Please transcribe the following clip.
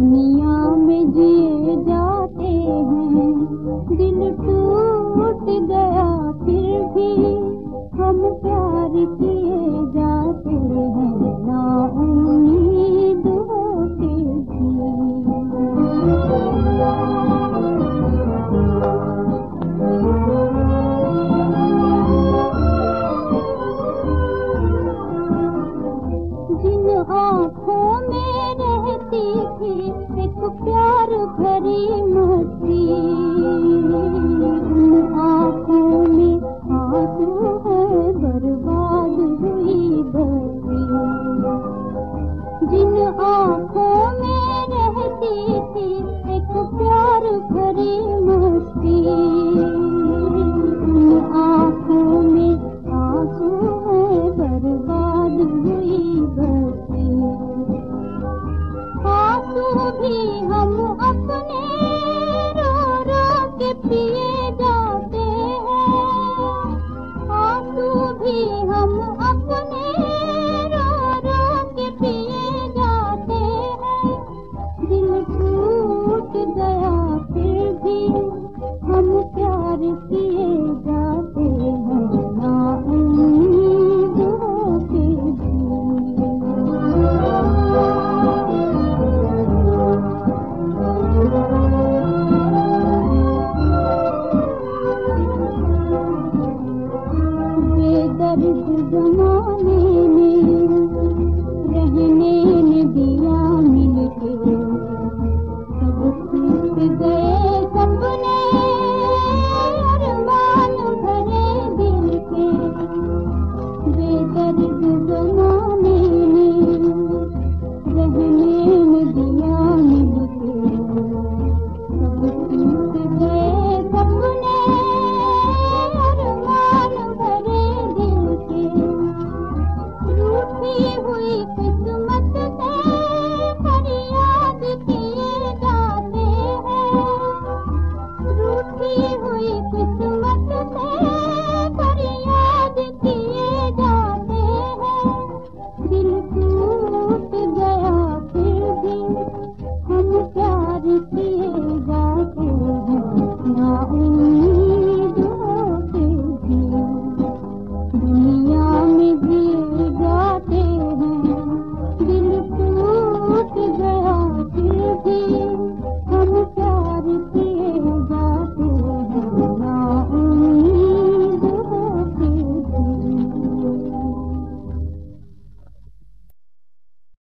दुनिया में जिए जाते हैं दिल टूट जिन आँखों दिल